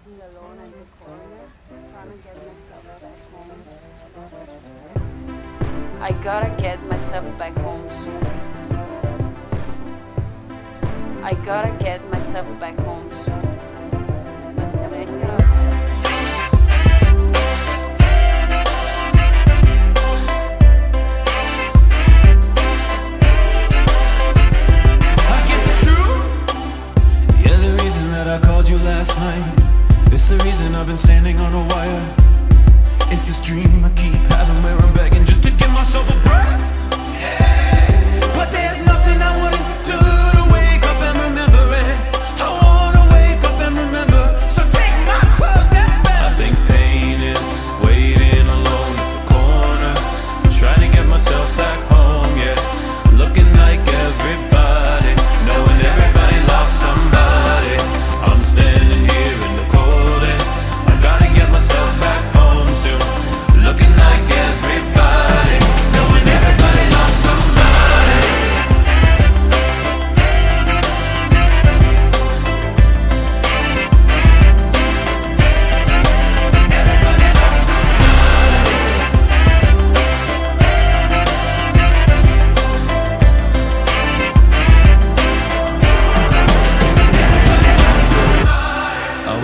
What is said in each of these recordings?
I trying to get myself back home. I gotta get myself back home soon. I gotta get myself back home. reason I've been standing on a wire It's this dream I keep having where I'm begging just to give myself a break yeah.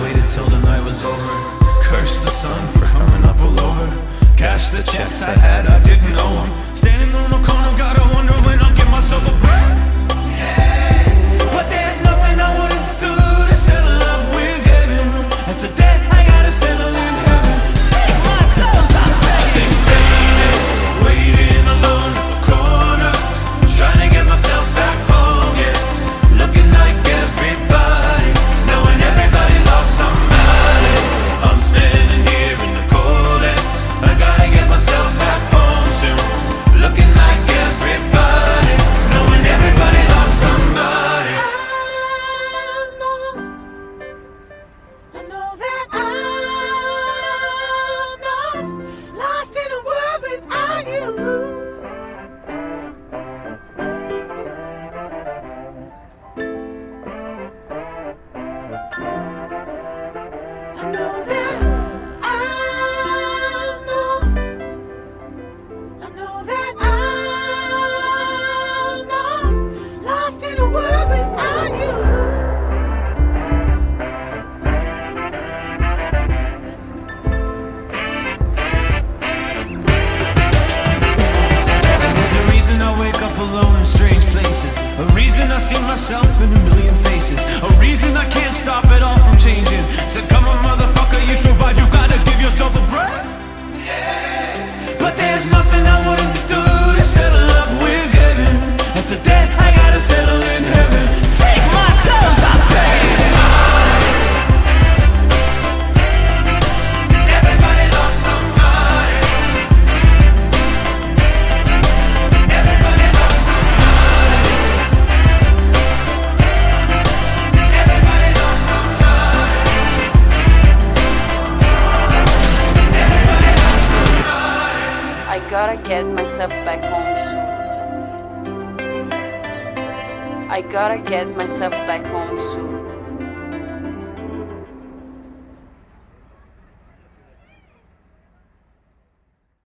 waited till the night was over. Cursed the sun for coming up below her. Cashed the checks I had, I didn't owe them. Standing on a I know that. can't stop it all from changing. So come on, mother. I gotta get myself back home soon. I gotta get myself back home soon.